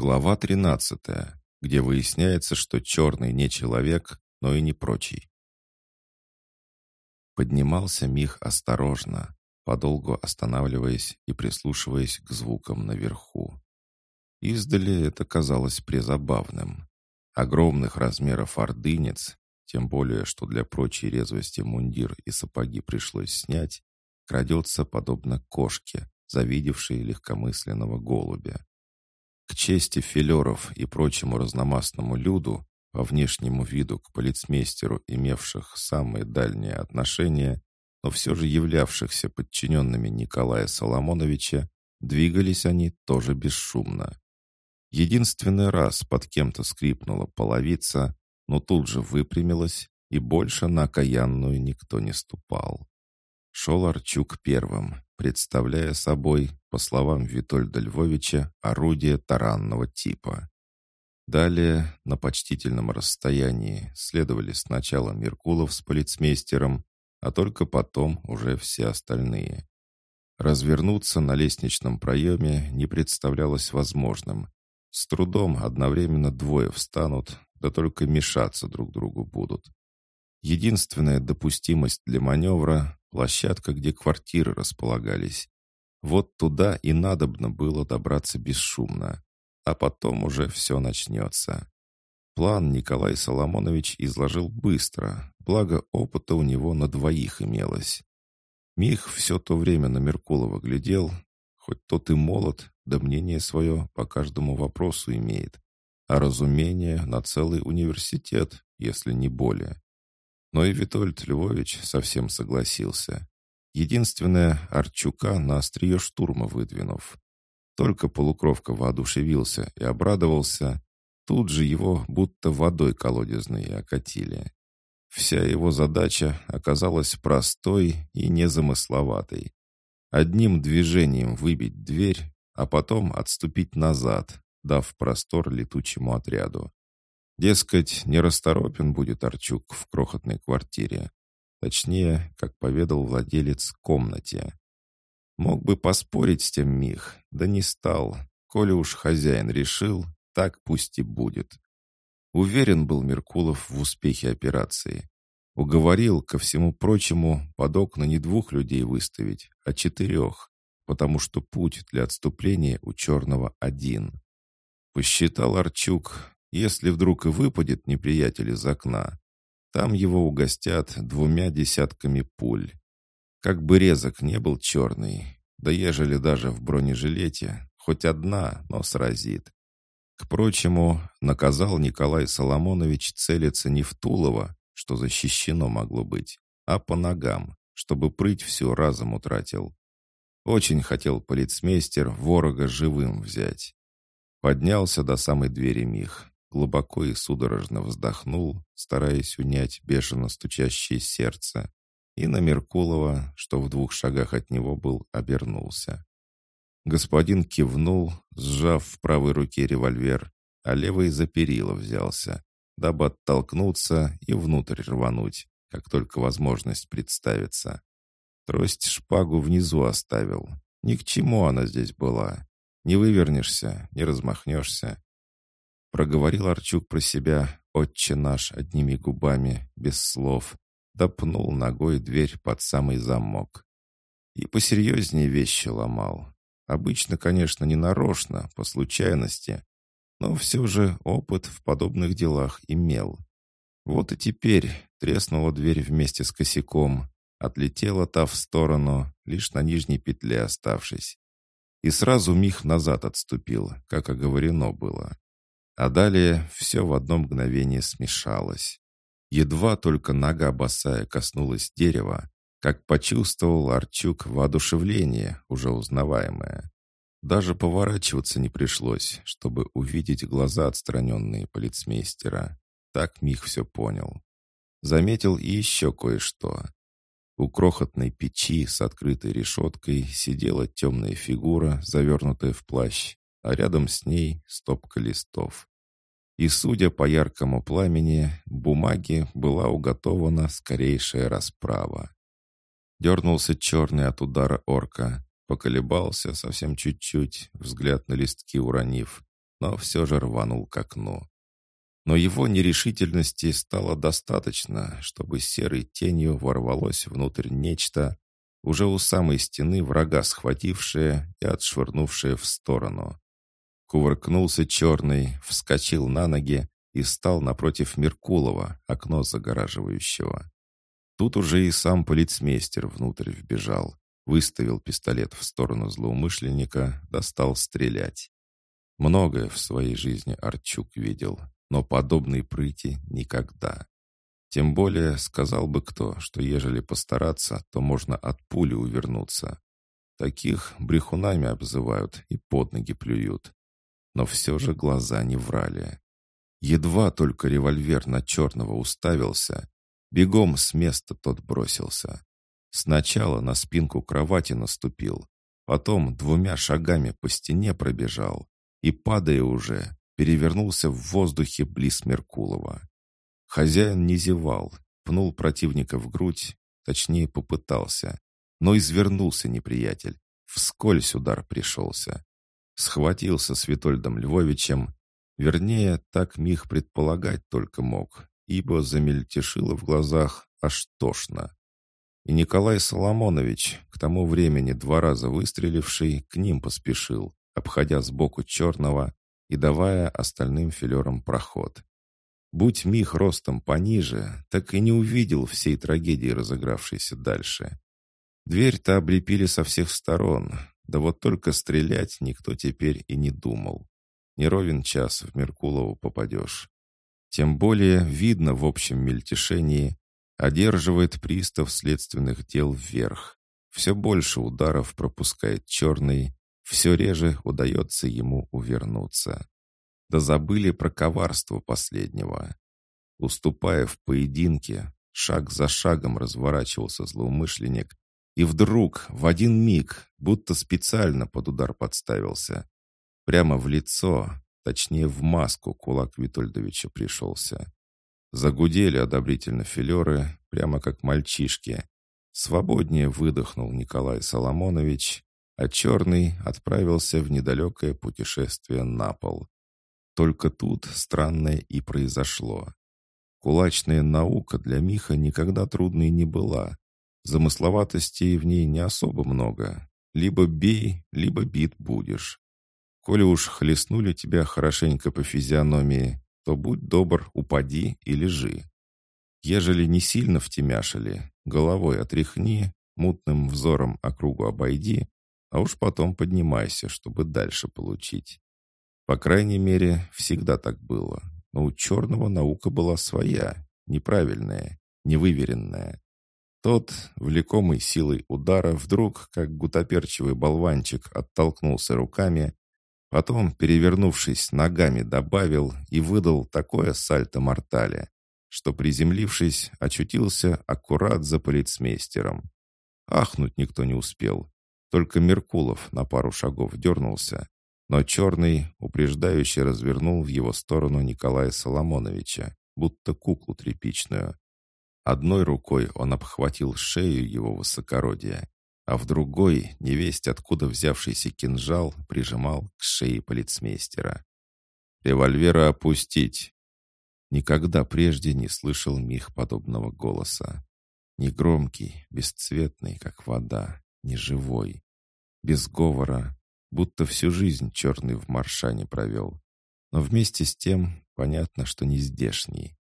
Глава 13, где выясняется, что черный не человек, но и не прочий. Поднимался Мих осторожно, подолгу останавливаясь и прислушиваясь к звукам наверху. Издали это казалось призабавным. Огромных размеров ордынец, тем более, что для прочей резвости мундир и сапоги пришлось снять, крадется подобно кошке, завидевшей легкомысленного голубя. К чести филеров и прочему разномастному люду, по внешнему виду к полицмейстеру, имевших самые дальние отношения, но все же являвшихся подчиненными Николая Соломоновича, двигались они тоже бесшумно. Единственный раз под кем-то скрипнула половица, но тут же выпрямилась, и больше на окаянную никто не ступал. Шел Арчук первым, представляя собой, по словам Витольда Львовича, орудие таранного типа. Далее, на почтительном расстоянии, следовали сначала Меркулов с полицмейстером, а только потом уже все остальные. Развернуться на лестничном проеме не представлялось возможным. С трудом одновременно двое встанут, да только мешаться друг другу будут. Единственная допустимость для маневра — площадка, где квартиры располагались. Вот туда и надобно было добраться бесшумно, а потом уже все начнется. План Николай Соломонович изложил быстро, благо опыта у него на двоих имелось. Мих все то время на Меркулова глядел, хоть тот и молод, да мнение свое по каждому вопросу имеет, а разумение на целый университет, если не более. Но и Витольд Львович совсем согласился. Единственное, Арчука на острие штурма выдвинув. Только полукровка воодушевился и обрадовался, тут же его будто водой колодезной окатили. Вся его задача оказалась простой и незамысловатой. Одним движением выбить дверь, а потом отступить назад, дав простор летучему отряду. Дескать, нерасторопен будет Арчук в крохотной квартире. Точнее, как поведал владелец комнате. Мог бы поспорить с тем Мих, да не стал. Коли уж хозяин решил, так пусть и будет. Уверен был Меркулов в успехе операции. Уговорил, ко всему прочему, под окна не двух людей выставить, а четырех, потому что путь для отступления у черного один. Посчитал Арчук, если вдруг и выпадет неприятель из окна, там его угостят двумя десятками пуль. Как бы резок не был черный, да ежели даже в бронежилете, хоть одна, но сразит. К прочему, наказал Николай Соломонович целиться не в Тулово, что защищено могло быть, а по ногам, чтобы прыть все разом утратил. Очень хотел полицмейстер ворога живым взять. Поднялся до самой двери Мих, глубоко и судорожно вздохнул, стараясь унять бешено стучащее сердце, и на Меркулова, что в двух шагах от него был, обернулся. Господин кивнул, сжав в правой руке револьвер, а левой за перила взялся, дабы оттолкнуться и внутрь рвануть, как только возможность представится. Трость шпагу внизу оставил. Ни к чему она здесь была. Не вывернешься, не размахнешься. Проговорил Арчук про себя, отче наш, одними губами, без слов, допнул ногой дверь под самый замок. И посерьезнее вещи ломал. Обычно, конечно, не нарочно, по случайности, но все же опыт в подобных делах имел. Вот и теперь треснула дверь вместе с косяком, отлетела та в сторону, лишь на нижней петле оставшись. И сразу миг назад отступил, как оговорено было. А далее все в одно мгновение смешалось. Едва только нога босая коснулась дерева, как почувствовал Арчук воодушевление, уже узнаваемое. Даже поворачиваться не пришлось, чтобы увидеть глаза отстраненные полицмейстера. Так Мих все понял. Заметил и еще кое-что. У крохотной печи с открытой решеткой сидела темная фигура, завернутая в плащ, а рядом с ней стопка листов. И, судя по яркому пламени, бумаги была уготована скорейшая расправа. Дернулся черный от удара орка, поколебался совсем чуть-чуть, взгляд на листки уронив, но все же рванул к окну. Но его нерешительности стало достаточно, чтобы серой тенью ворвалось внутрь нечто, уже у самой стены врага схватившее и отшвырнувшее в сторону. Кувыркнулся черный, вскочил на ноги и стал напротив Меркулова, окно загораживающего. Тут уже и сам полицмейстер внутрь вбежал, выставил пистолет в сторону злоумышленника, достал стрелять. Многое в своей жизни Арчук видел, но подобной прыти никогда. Тем более, сказал бы кто, что ежели постараться, то можно от пули увернуться. Таких брехунами обзывают и под ноги плюют. Но все же глаза не врали. Едва только револьвер на черного уставился, бегом с места тот бросился. Сначала на спинку кровати наступил, потом двумя шагами по стене пробежал и, падая уже, перевернулся в воздухе близ Меркулова. Хозяин не зевал, пнул противника в грудь, точнее попытался, но извернулся неприятель, вскользь удар пришелся. Схватился с Витольдом Львовичем, вернее, так Мих предполагать только мог, ибо замельтешило в глазах аж тошно. И Николай Соломонович, к тому времени два раза выстреливший, к ним поспешил, обходя сбоку черного и давая остальным филерам проход. Будь Мих ростом пониже, так и не увидел всей трагедии, разыгравшейся дальше. Дверь-то облепили со всех сторон, да вот только стрелять никто теперь и не думал. Не ровен час в Меркулову попадешь. Тем более видно в общем мельтешении, одерживает пристав следственных дел вверх. Все больше ударов пропускает черный, все реже удается ему увернуться. Да забыли про коварство последнего. Уступая в поединке, шаг за шагом разворачивался злоумышленник, и вдруг, в один миг, будто специально под удар подставился. Прямо в лицо, точнее в маску кулак Витольдовича пришелся. Загудели одобрительно филеры, прямо как мальчишки. Свободнее выдохнул Николай Соломонович, а черный отправился в недалекое путешествие на пол. Только тут странное и произошло. Кулачная наука для Миха никогда трудной не была. Замысловатостей в ней не особо много. Либо бей, либо бит будешь. Коли уж хлестнули тебя хорошенько по физиономии, то будь добр, упади и лежи. Ежели не сильно втемяшили, головой отряхни, мутным взором округу обойди, а уж потом поднимайся, чтобы дальше получить. По крайней мере, всегда так было. Но у черного наука была своя, неправильная, невыверенная. Тот, влекомый силой удара, вдруг, как гутоперчивый болванчик, оттолкнулся руками, потом, перевернувшись ногами, добавил и выдал такое сальто-мортале, что, приземлившись, очутился аккурат за полицмейстером. Ахнуть никто не успел. Только Меркулов на пару шагов дернулся, но черный, упреждающий, развернул в его сторону Николая Соломоновича, будто куклу тряпичную. Одной рукой он обхватил шею его высокородия, а в другой, невесть откуда взявшийся кинжал, прижимал к шее полицмейстера. «Револьвера опустить!» Никогда прежде не слышал Мих подобного голоса. Негромкий, бесцветный, как вода, неживой. Без говора, будто всю жизнь черный в Маршане провел. Но вместе с тем понятно, что не здешний.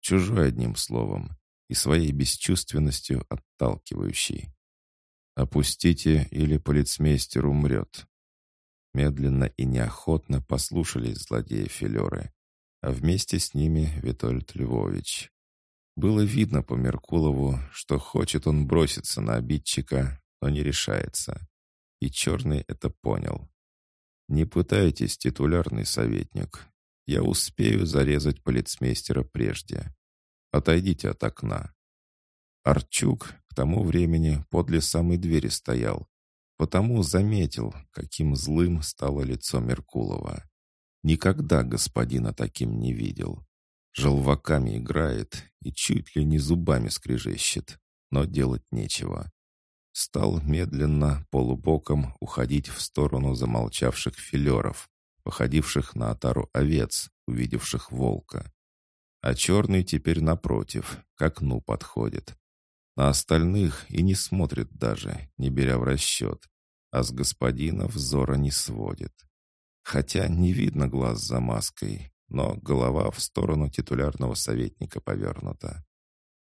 Чужой одним словом и своей бесчувственностью отталкивающий. «Опустите, или полицмейстер умрет». Медленно и неохотно послушались злодеи Филеры, а вместе с ними Витольд Львович. Было видно по Меркулову, что хочет он броситься на обидчика, но не решается. И Черный это понял. «Не пытайтесь, титулярный советник. Я успею зарезать полицмейстера прежде. Отойдите от окна». Арчук к тому времени подле самой двери стоял, потому заметил, каким злым стало лицо Меркулова. Никогда господина таким не видел. Желваками играет и чуть ли не зубами скрежещет, но делать нечего стал медленно, полубоком уходить в сторону замолчавших филеров, походивших на отару овец, увидевших волка. А черный теперь напротив, к окну подходит. На остальных и не смотрит даже, не беря в расчет, а с господина взора не сводит. Хотя не видно глаз за маской, но голова в сторону титулярного советника повернута.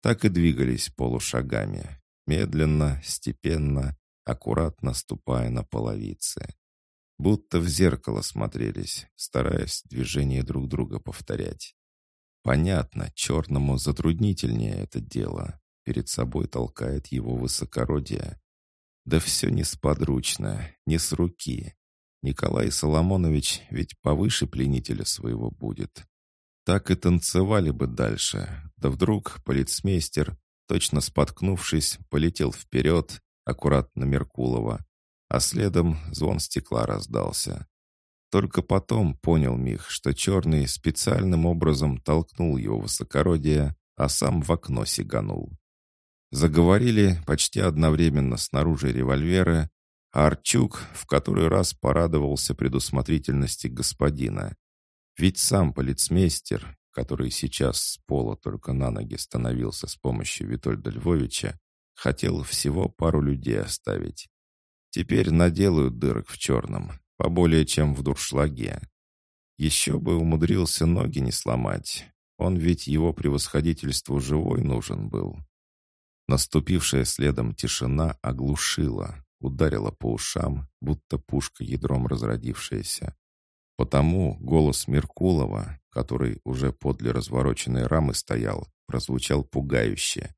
Так и двигались полушагами, медленно, степенно, аккуратно ступая на половицы. Будто в зеркало смотрелись, стараясь движения друг друга повторять. Понятно, черному затруднительнее это дело. Перед собой толкает его высокородие. Да все несподручно, не с руки. Николай Соломонович ведь повыше пленителя своего будет. Так и танцевали бы дальше. Да вдруг полицмейстер, точно споткнувшись, полетел вперед, аккуратно Меркулова, а следом звон стекла раздался. Только потом понял Мих, что черный специальным образом толкнул его высокородие, а сам в окно сиганул. Заговорили почти одновременно снаружи револьверы, а Арчук в который раз порадовался предусмотрительности господина. Ведь сам полицмейстер, который сейчас с пола только на ноги становился с помощью Витольда Львовича, хотел всего пару людей оставить. Теперь наделают дырок в черном, поболее чем в дуршлаге. Еще бы умудрился ноги не сломать. Он ведь его превосходительству живой нужен был. Наступившая следом тишина оглушила, ударила по ушам, будто пушка ядром разродившаяся. Потому голос Меркулова, который уже подле развороченной рамы стоял, прозвучал пугающе.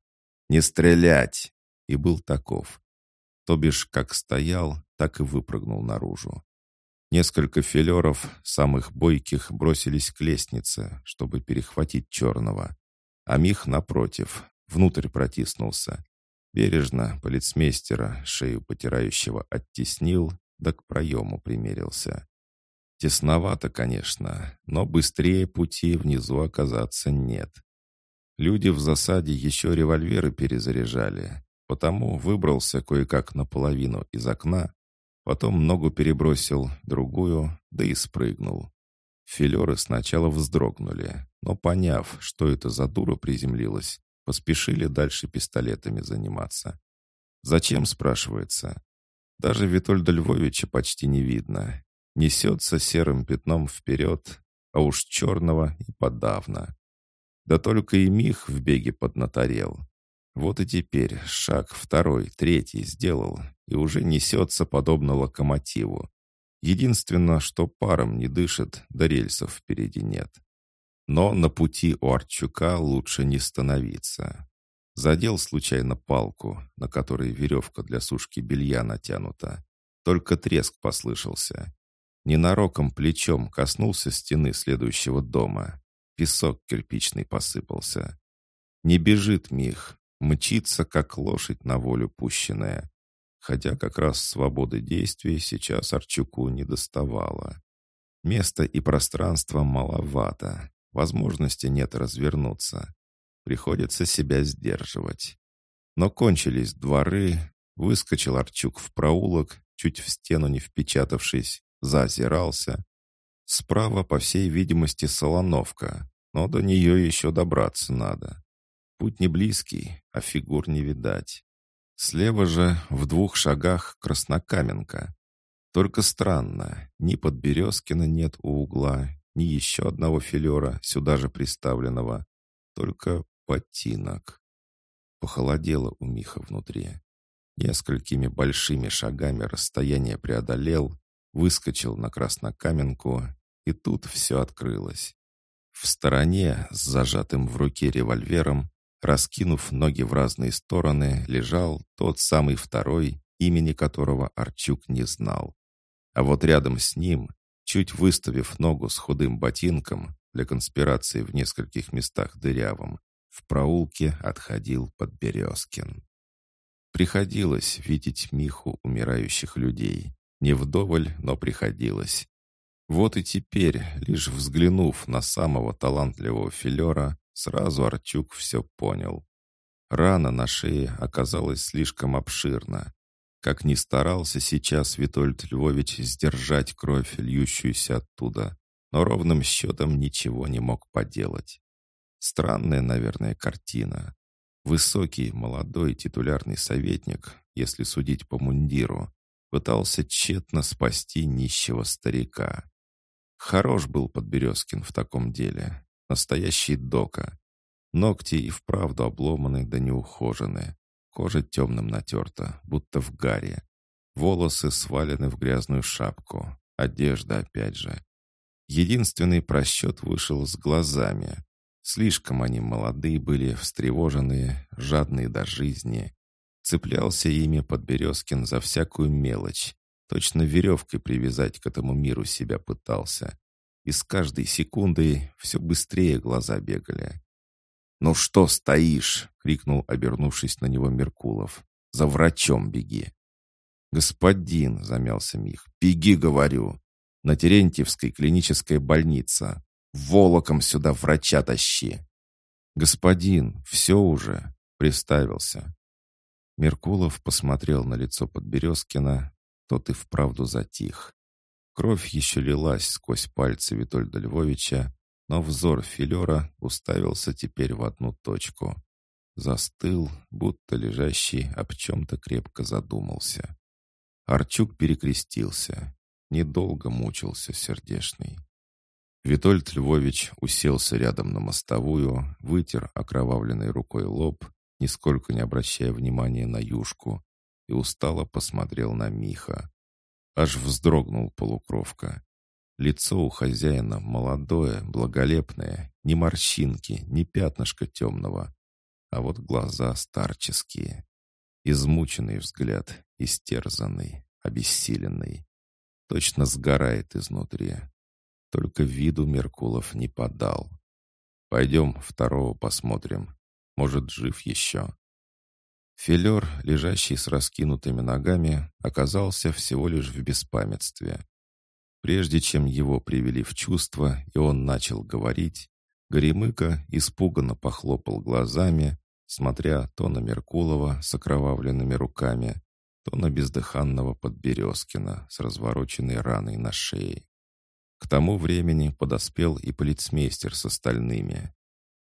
«Не стрелять!» И был таков. То бишь, как стоял, так и выпрыгнул наружу. Несколько филеров, самых бойких, бросились к лестнице, чтобы перехватить черного. А Мих, напротив, внутрь протиснулся, Бережно полицмейстера, шею потирающего, оттеснил, да к проему примерился. Тесновато, конечно, но быстрее пути внизу оказаться нет. Люди в засаде еще револьверы перезаряжали, потому выбрался кое-как наполовину из окна, потом ногу перебросил, другую, да и спрыгнул. Филеры сначала вздрогнули, но поняв, что это за дура приземлилась, поспешили дальше пистолетами заниматься. Зачем, спрашивается? Даже Витольда Львовича почти не видно. Несется серым пятном вперед, а уж черного и подавно. Да только и Мих в беге поднаторел. Вот и теперь шаг второй, третий сделал, и уже несется подобно локомотиву. Единственное, что паром не дышит, да рельсов впереди нет. Но на пути у Арчука лучше не становиться. Задел случайно палку, на которой веревка для сушки белья натянута. Только треск послышался. Ненароком плечом коснулся стены следующего дома. Песок кирпичный посыпался. Не бежит Мих, мчится, как лошадь на волю пущенная. Хотя как раз свободы действий сейчас Арчуку не доставало. Места и пространства маловато. Возможности нет развернуться. Приходится себя сдерживать. Но кончились дворы, выскочил Арчук в проулок, чуть в стену не впечатавшись, зазирался. Справа, по всей видимости, Солоновка, но до нее еще добраться надо. Путь не близкий, а фигур не видать. Слева же, в двух шагах, Краснокаменка. Только странно, ни под Березкина нет у угла, ни еще одного филера, сюда же приставленного, только ботинок. Похолодело у Миха внутри. Несколькими большими шагами расстояние преодолел, выскочил на краснокаменку, и тут все открылось. В стороне, с зажатым в руке револьвером, раскинув ноги в разные стороны, лежал тот самый второй, имени которого Арчук не знал. А вот рядом с ним, Чуть выставив ногу с худым ботинком, для конспирации в нескольких местах дырявым, в проулке отходил Подберезкин. Приходилось видеть Миху умирающих людей. Не вдоволь, но приходилось. Вот и теперь, лишь взглянув на самого талантливого филера, сразу Арчук все понял. Рана на шее оказалась слишком обширна. Как ни старался сейчас Витольд Львович сдержать кровь, льющуюся оттуда, но ровным счетом ничего не мог поделать. Странная, наверное, картина. Высокий, молодой титулярный советник, если судить по мундиру, пытался тщетно спасти нищего старика. Хорош был Подберезкин в таком деле. Настоящий дока. Ногти и вправду обломаны да неухожены. Кожа темным натерта, будто в гаре. Волосы свалены в грязную шапку. Одежда опять же. Единственный просчет вышел с глазами. Слишком они молодые были, встревоженные, жадные до жизни. Цеплялся ими Подберезкин за всякую мелочь. Точно веревкой привязать к этому миру себя пытался. И с каждой секундой все быстрее глаза бегали. «Ну что стоишь?» — крикнул, обернувшись на него Меркулов. «За врачом беги!» «Господин!» — замялся Мих. «Беги, говорю! На Терентьевской клиническая больница. Волоком сюда врача тащи!» «Господин, все уже!» — приставился. Меркулов посмотрел на лицо Подберезкина. Тот и вправду затих. Кровь еще лилась сквозь пальцы Витольда Львовича, но взор филера уставился теперь в одну точку. Застыл, будто лежащий об чем-то крепко задумался. Арчук перекрестился. Недолго мучился сердешный. Витольд Львович уселся рядом на мостовую, вытер окровавленной рукой лоб, нисколько не обращая внимания на юшку, и устало посмотрел на Миха. Аж вздрогнул полукровка. Лицо у хозяина молодое, благолепное, ни морщинки, ни пятнышка темного. А вот глаза старческие. Измученный взгляд, истерзанный, обессиленный. Точно сгорает изнутри. Только виду Меркулов не подал. «Пойдем второго посмотрим. Может, жив еще». Филер, лежащий с раскинутыми ногами, оказался всего лишь в беспамятстве. Прежде чем его привели в чувство, и он начал говорить, Горемыка испуганно похлопал глазами, смотря то на Меркулова с окровавленными руками, то на бездыханного Подберезкина с развороченной раной на шее. К тому времени подоспел и полицмейстер с остальными.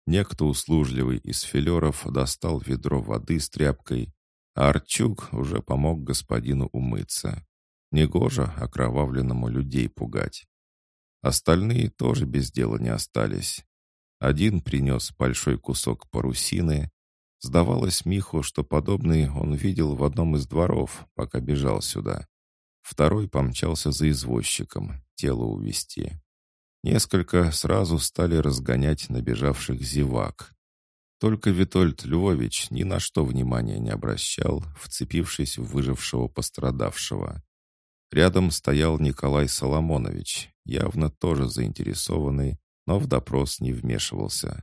Некто услужливый из филеров достал ведро воды с тряпкой, а Арчук уже помог господину умыться. Негоже окровавленному людей пугать. Остальные тоже без дела не остались. Один принес большой кусок парусины. Сдавалось Миху, что подобный он видел в одном из дворов, пока бежал сюда. Второй помчался за извозчиком, тело увести. Несколько сразу стали разгонять набежавших зевак. Только Витольд Львович ни на что внимания не обращал, вцепившись в выжившего пострадавшего. Рядом стоял Николай Соломонович, явно тоже заинтересованный, но в допрос не вмешивался.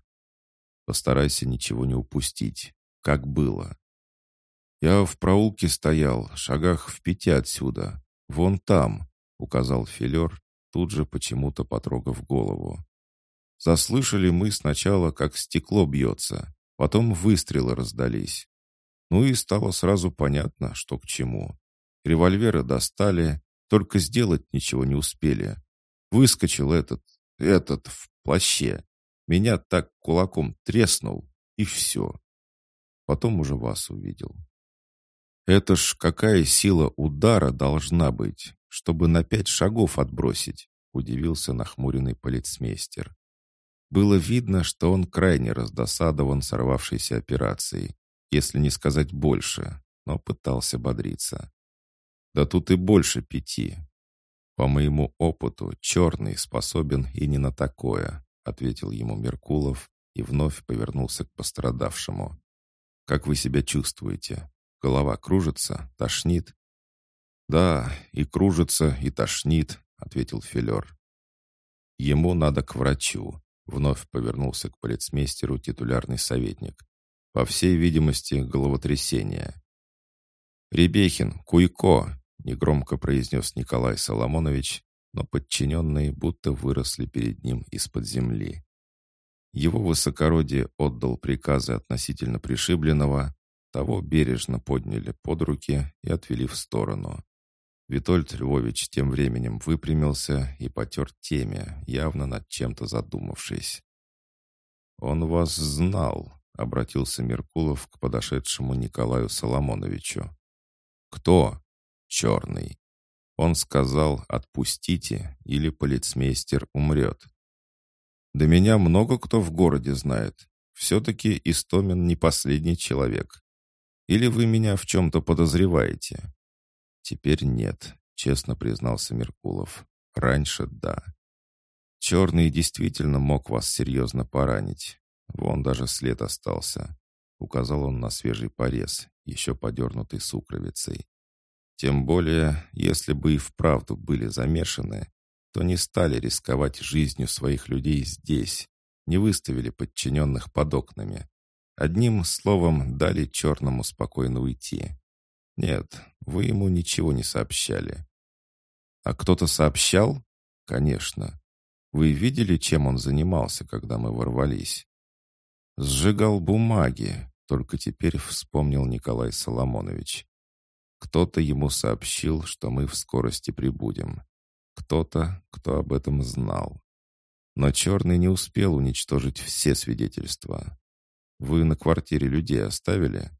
Постарайся ничего не упустить, как было. «Я в проулке стоял, шагах в пяти отсюда. Вон там», — указал Филер, тут же почему-то потрогав голову. Заслышали мы сначала, как стекло бьется, потом выстрелы раздались. Ну и стало сразу понятно, что к чему. Револьверы достали, только сделать ничего не успели. Выскочил этот, этот в плаще. Меня так кулаком треснул, и все. Потом уже вас увидел. Это ж какая сила удара должна быть, чтобы на пять шагов отбросить, удивился нахмуренный полицмейстер. Было видно, что он крайне раздосадован сорвавшейся операцией, если не сказать больше, но пытался бодриться. Да тут и больше пяти. По моему опыту, черный способен и не на такое, ответил ему Меркулов и вновь повернулся к пострадавшему. Как вы себя чувствуете? Голова кружится, тошнит? Да, и кружится, и тошнит, ответил Филер. Ему надо к врачу, вновь повернулся к полицмейстеру титулярный советник. По всей видимости, головотрясение. «Ребехин, Куйко!» негромко произнес Николай Соломонович, но подчиненные будто выросли перед ним из-под земли. Его высокородие отдал приказы относительно пришибленного, Того бережно подняли под руки и отвели в сторону. Витольд Львович тем временем выпрямился и потер теме, явно над чем-то задумавшись. «Он вас знал», — обратился Меркулов к подошедшему Николаю Соломоновичу. «Кто?» «Черный». Он сказал «отпустите, или полицмейстер умрет». «Да меня много кто в городе знает. Все-таки Истомин не последний человек. Или вы меня в чем-то подозреваете?» «Теперь нет», — честно признался Меркулов. «Раньше да. Черный действительно мог вас серьезно поранить. Вон даже след остался». Указал он на свежий порез, еще подернутый сукровицей. Тем более, если бы и вправду были замешаны, то не стали рисковать жизнью своих людей здесь, не выставили подчиненных под окнами. Одним словом, дали черному спокойно уйти. Нет, вы ему ничего не сообщали. А кто-то сообщал? Конечно. Вы видели, чем он занимался, когда мы ворвались? Сжигал бумаги, только теперь вспомнил Николай Соломонович. Кто-то ему сообщил, что мы в скорости прибудем. Кто-то, кто об этом знал. Но Черный не успел уничтожить все свидетельства. Вы на квартире людей оставили?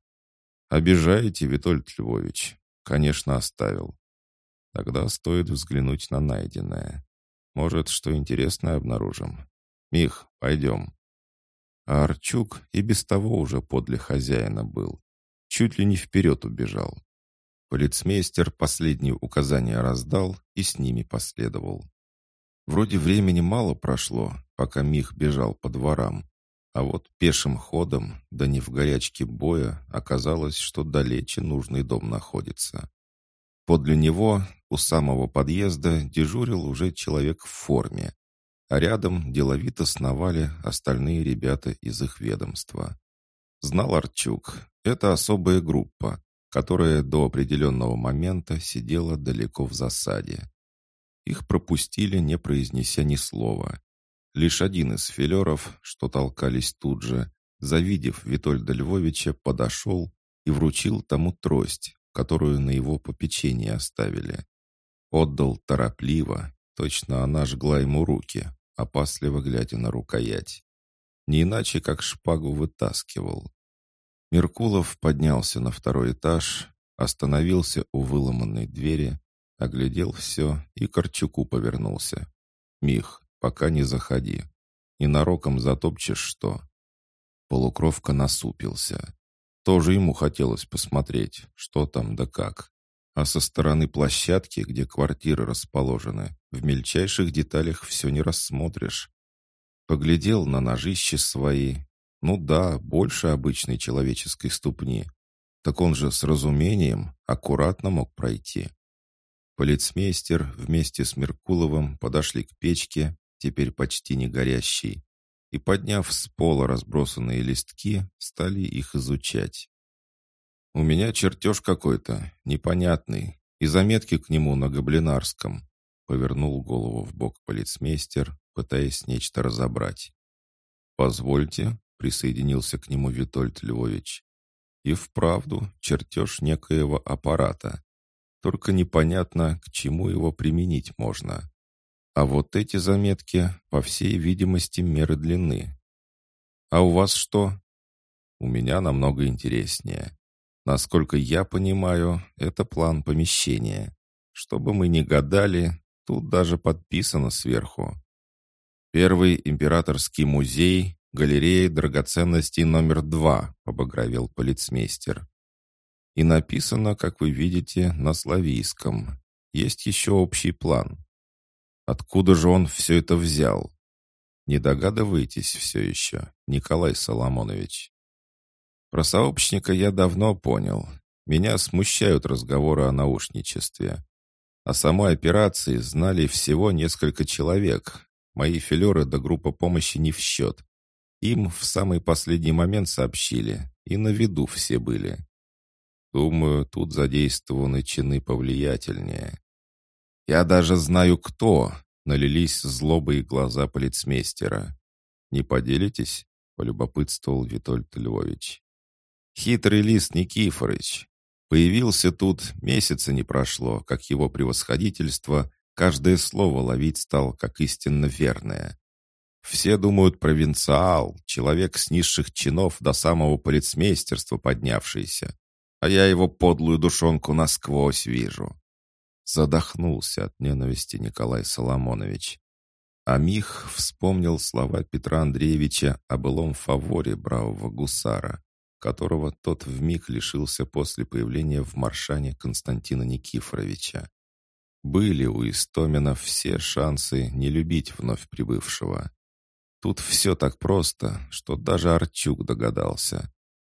«Обижаете, Витольд Львович?» «Конечно, оставил. Тогда стоит взглянуть на найденное. Может, что интересное обнаружим. Мих, пойдем». А Арчук и без того уже подле хозяина был. Чуть ли не вперед убежал. Полицмейстер последние указания раздал и с ними последовал. Вроде времени мало прошло, пока Мих бежал по дворам, а вот пешим ходом, да не в горячке боя, оказалось, что далече нужный дом находится. Подле него, у самого подъезда, дежурил уже человек в форме, а рядом деловито сновали остальные ребята из их ведомства. Знал Арчук, это особая группа, которая до определенного момента сидела далеко в засаде. Их пропустили, не произнеся ни слова, Лишь один из филеров, что толкались тут же, завидев Витольда Львовича, подошел и вручил тому трость, которую на его попечение оставили. Отдал торопливо, точно она жгла ему руки, опасливо глядя на рукоять. Не иначе, как шпагу вытаскивал. Меркулов поднялся на второй этаж, остановился у выломанной двери, оглядел все и Корчуку повернулся. «Мих, Пока не заходи. Ненароком затопчешь что?» Полукровка насупился. Тоже ему хотелось посмотреть, что там да как. А со стороны площадки, где квартиры расположены, в мельчайших деталях все не рассмотришь. Поглядел на ножище свои. Ну да, больше обычной человеческой ступни. Так он же с разумением аккуратно мог пройти. Полицмейстер вместе с Меркуловым подошли к печке теперь почти не горящий, и, подняв с пола разбросанные листки, стали их изучать. «У меня чертеж какой-то, непонятный, и заметки к нему на Гоблинарском», повернул голову в бок полицмейстер, пытаясь нечто разобрать. «Позвольте», — присоединился к нему Витольд Львович. «И вправду чертеж некоего аппарата. Только непонятно, к чему его применить можно. А вот эти заметки, по всей видимости, меры длины. А у вас что? У меня намного интереснее. Насколько я понимаю, это план помещения. Чтобы мы не гадали, тут даже подписано сверху. Первый императорский музей, галерея драгоценностей номер два, побагровел полицмейстер. И написано, как вы видите, на славийском. Есть еще общий план. Откуда же он все это взял? Не догадываетесь все еще, Николай Соломонович? Про сообщника я давно понял. Меня смущают разговоры о наушничестве. О самой операции знали всего несколько человек. Мои филеры до группы помощи не в счет. Им в самый последний момент сообщили, и на виду все были. Думаю, тут задействованы чины повлиятельнее. «Я даже знаю, кто!» — налились злобые глаза полицмейстера. «Не поделитесь?» — полюбопытствовал Витольд Львович. Хитрый лис Никифорыч. Появился тут, месяца не прошло, как его превосходительство каждое слово ловить стал как истинно верное. Все думают провинциал, человек с низших чинов до самого полицмейстерства поднявшийся. А я его подлую душонку насквозь вижу. Задохнулся от ненависти Николай Соломонович. А Мих вспомнил слова Петра Андреевича о былом фаворе бравого гусара, которого тот вмиг лишился после появления в Маршане Константина Никифоровича. Были у Истомина все шансы не любить вновь прибывшего. Тут все так просто, что даже Арчук догадался.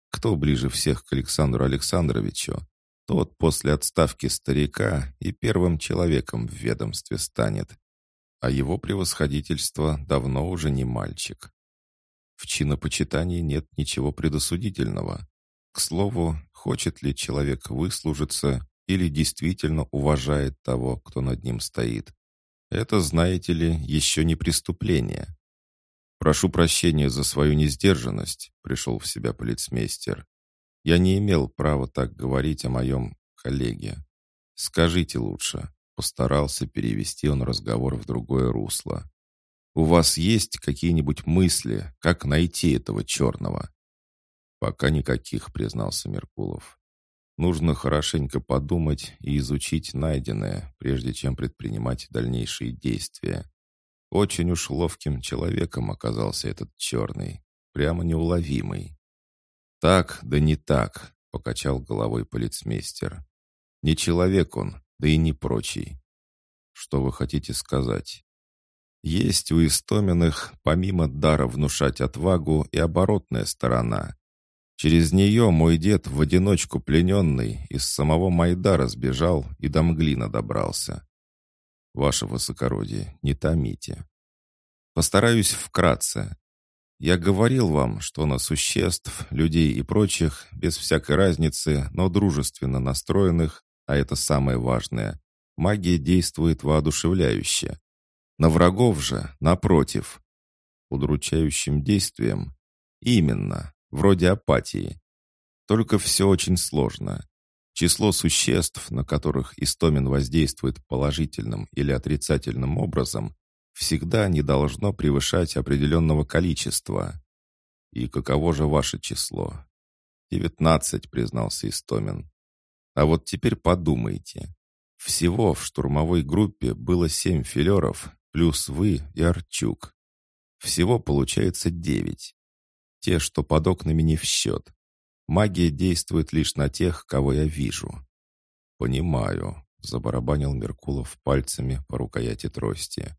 Кто ближе всех к Александру Александровичу, тот после отставки старика и первым человеком в ведомстве станет. А его превосходительство давно уже не мальчик. В чинопочитании нет ничего предосудительного. К слову, хочет ли человек выслужиться или действительно уважает того, кто над ним стоит. Это, знаете ли, еще не преступление. «Прошу прощения за свою несдержанность», — пришел в себя полицмейстер. «Я не имел права так говорить о моем коллеге. Скажите лучше», — постарался перевести он разговор в другое русло. «У вас есть какие-нибудь мысли, как найти этого черного?» «Пока никаких», — признался Меркулов. «Нужно хорошенько подумать и изучить найденное, прежде чем предпринимать дальнейшие действия. Очень уж ловким человеком оказался этот черный, прямо неуловимый. «Так, да не так», — покачал головой полицмейстер. «Не человек он, да и не прочий». «Что вы хотите сказать?» «Есть у Истоминых, помимо дара внушать отвагу, и оборотная сторона. Через нее мой дед в одиночку плененный из самого Майдара сбежал и до Мглина добрался. «Ваше высокородие, не томите. Постараюсь вкратце. Я говорил вам, что на существ, людей и прочих, без всякой разницы, но дружественно настроенных, а это самое важное, магия действует воодушевляюще. На врагов же, напротив, удручающим действием. Именно, вроде апатии. Только все очень сложно. Число существ, на которых Истомин воздействует положительным или отрицательным образом, всегда не должно превышать определенного количества. И каково же ваше число? «Девятнадцать», — признался Истомин. «А вот теперь подумайте. Всего в штурмовой группе было семь филеров, плюс вы и Арчук. Всего получается девять. Те, что под окнами не в счет. Магия действует лишь на тех, кого я вижу». «Понимаю», — забарабанил Меркулов пальцами по рукояти трости.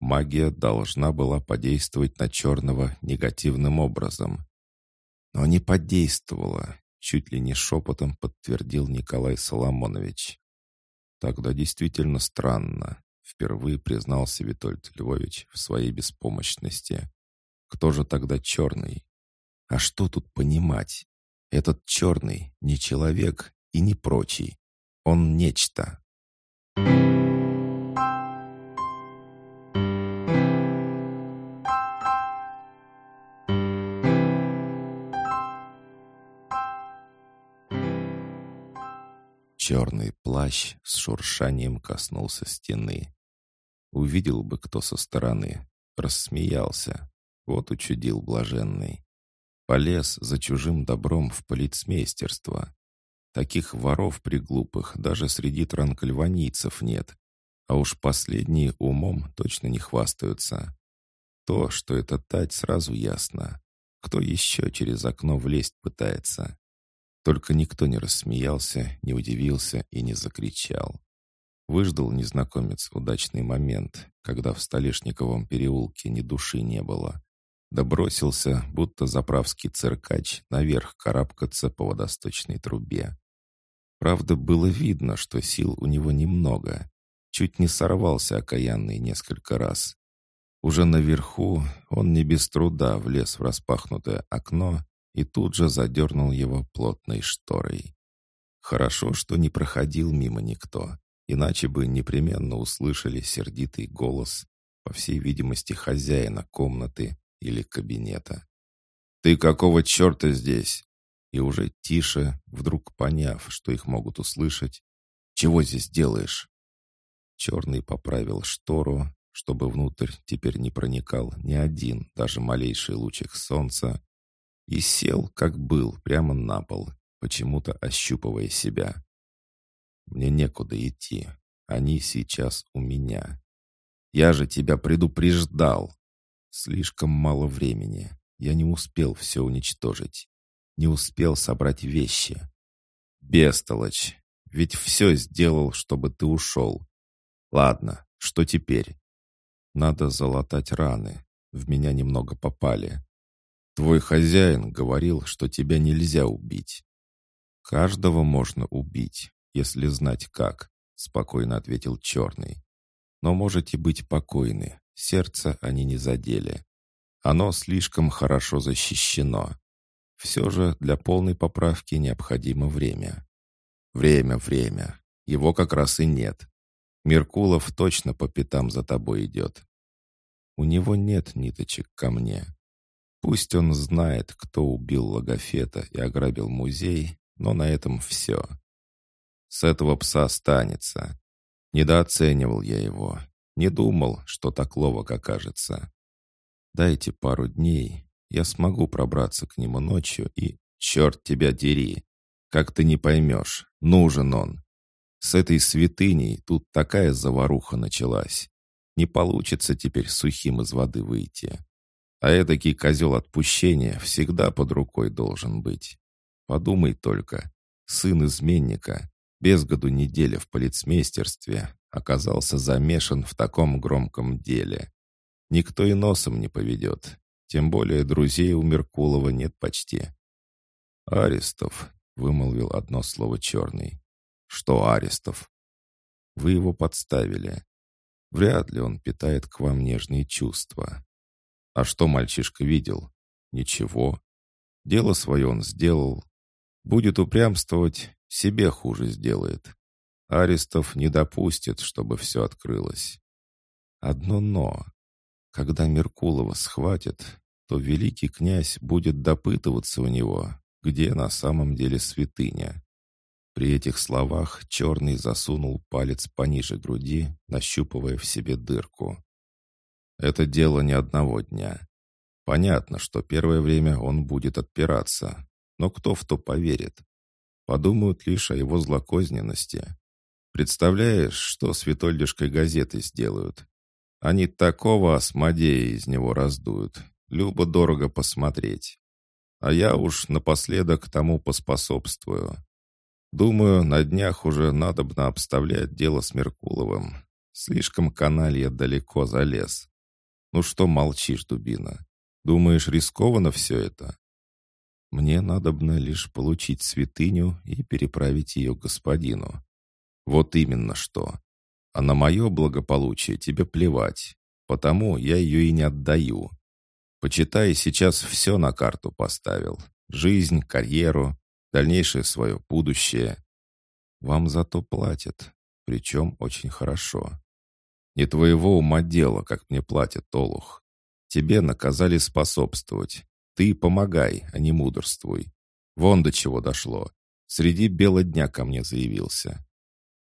Магия должна была подействовать на черного негативным образом. Но не подействовала, чуть ли не шепотом подтвердил Николай Соломонович. Тогда действительно странно, впервые признался Витольд Львович в своей беспомощности. Кто же тогда черный? А что тут понимать? Этот черный не человек и не прочий. Он нечто. Thank you. Черный плащ с шуршанием коснулся стены. Увидел бы кто со стороны, рассмеялся. Вот учудил блаженный. Полез за чужим добром в полицмейстерство. Таких воров приглупых даже среди транкальванийцев нет. А уж последние умом точно не хвастаются. То, что это тать, сразу ясно. Кто еще через окно влезть пытается? Только никто не рассмеялся, не удивился и не закричал. Выждал незнакомец удачный момент, когда в Столешниковом переулке ни души не было. Да бросился, будто заправский циркач, наверх карабкаться по водосточной трубе. Правда, было видно, что сил у него немного. Чуть не сорвался окаянный несколько раз. Уже наверху он не без труда влез в распахнутое окно и тут же задернул его плотной шторой. Хорошо, что не проходил мимо никто, иначе бы непременно услышали сердитый голос, по всей видимости, хозяина комнаты или кабинета. «Ты какого черта здесь?» И уже тише, вдруг поняв, что их могут услышать. «Чего здесь делаешь?» Черный поправил штору, чтобы внутрь теперь не проникал ни один, даже малейший лучик солнца, и сел, как был, прямо на пол, почему-то ощупывая себя. «Мне некуда идти. Они сейчас у меня. Я же тебя предупреждал. Слишком мало времени. Я не успел все уничтожить. Не успел собрать вещи. Бестолочь. Ведь все сделал, чтобы ты ушел. Ладно, что теперь? Надо залатать раны. В меня немного попали. Твой хозяин говорил, что тебя нельзя убить. Каждого можно убить, если знать как, спокойно ответил Черный. Но можете быть покойны, сердце они не задели. Оно слишком хорошо защищено. Все же для полной поправки необходимо время. Время, время. Его как раз и нет. Меркулов точно по пятам за тобой идет. У него нет ниточек ко мне. Пусть он знает, кто убил Логофета и ограбил музей, но на этом все. С этого пса останется. Недооценивал я его. Не думал, что так ловок окажется. Дайте пару дней, я смогу пробраться к нему ночью и... Черт тебя дери! Как ты не поймешь, нужен он. С этой святыней тут такая заваруха началась. Не получится теперь сухим из воды выйти. А эдакий козел отпущения всегда под рукой должен быть. Подумай только, сын изменника, без году неделя в полицмейстерстве, оказался замешан в таком громком деле. Никто и носом не поведет, тем более друзей у Меркулова нет почти. «Арестов», — вымолвил одно слово черный. «Что Арестов?» «Вы его подставили. Вряд ли он питает к вам нежные чувства. А что мальчишка видел? Ничего. Дело свое он сделал. Будет упрямствовать, себе хуже сделает. Арестов не допустит, чтобы все открылось. Одно «но». Когда Меркулова схватят, то великий князь будет допытываться у него, где на самом деле святыня. При этих словах черный засунул палец пониже груди, нащупывая в себе дырку. Это дело не одного дня. Понятно, что первое время он будет отпираться, но кто в то поверит? Подумают лишь о его злокозненности. Представляешь, что с Витольдишкой газеты сделают? Они такого осмодея из него раздуют. Любо-дорого посмотреть. А я уж напоследок тому поспособствую. Думаю, на днях уже надобно обставлять дело с Меркуловым. Слишком каналья далеко залез. Ну что молчишь, дубина? Думаешь, рискованно все это? Мне надобно лишь получить святыню и переправить ее господину. Вот именно что. А на мое благополучие тебе плевать. Потому я ее и не отдаю. Почитай, сейчас все на карту поставил. Жизнь, карьеру, дальнейшее свое будущее. Вам зато платят, причем очень хорошо. Не твоего ума дело, как мне платят, Олух. Тебе наказали способствовать. Ты помогай, а не мудрствуй. Вон до чего дошло. Среди бела дня ко мне заявился.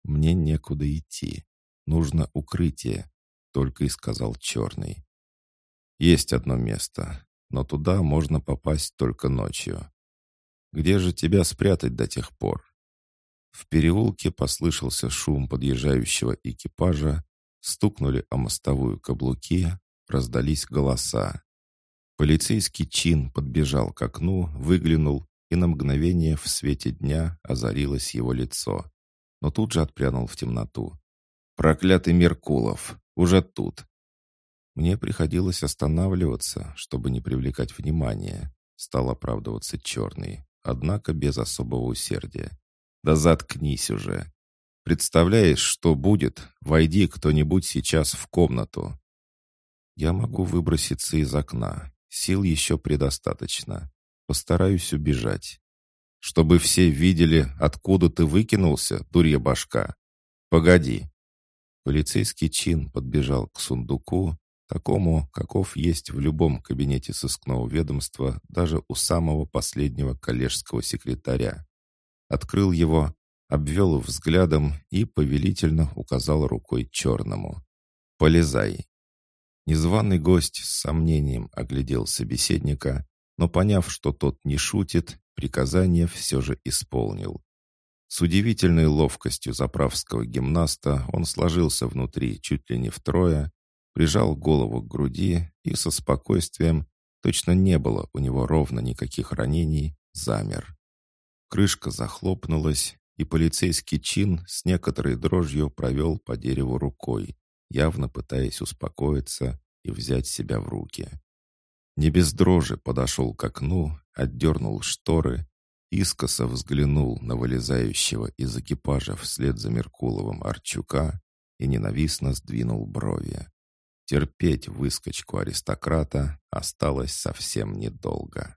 Мне некуда идти. Нужно укрытие, только и сказал черный. Есть одно место, но туда можно попасть только ночью. Где же тебя спрятать до тех пор? В переулке послышался шум подъезжающего экипажа, стукнули о мостовую каблуки, раздались голоса. Полицейский чин подбежал к окну, выглянул, и на мгновение в свете дня озарилось его лицо. Но тут же отпрянул в темноту. «Проклятый Меркулов! Уже тут!» Мне приходилось останавливаться, чтобы не привлекать внимания. Стал оправдываться черный однако без особого усердия. «Да заткнись уже! Представляешь, что будет? Войди кто-нибудь сейчас в комнату!» «Я могу выброситься из окна. Сил еще предостаточно. Постараюсь убежать. Чтобы все видели, откуда ты выкинулся, дурья башка. Погоди!» Полицейский чин подбежал к сундуку, такому, каков есть в любом кабинете сыскного ведомства, даже у самого последнего коллежского секретаря. Открыл его, обвел взглядом и повелительно указал рукой черному. «Полезай!» Незваный гость с сомнением оглядел собеседника, но, поняв, что тот не шутит, приказание все же исполнил. С удивительной ловкостью заправского гимнаста он сложился внутри чуть ли не втрое, прижал голову к груди и со спокойствием, точно не было у него ровно никаких ранений, замер. Крышка захлопнулась, и полицейский чин с некоторой дрожью провел по дереву рукой, явно пытаясь успокоиться и взять себя в руки. Не без дрожи подошел к окну, отдернул шторы, искоса взглянул на вылезающего из экипажа вслед за Меркуловым Арчука и ненавистно сдвинул брови. Терпеть выскочку аристократа осталось совсем недолго.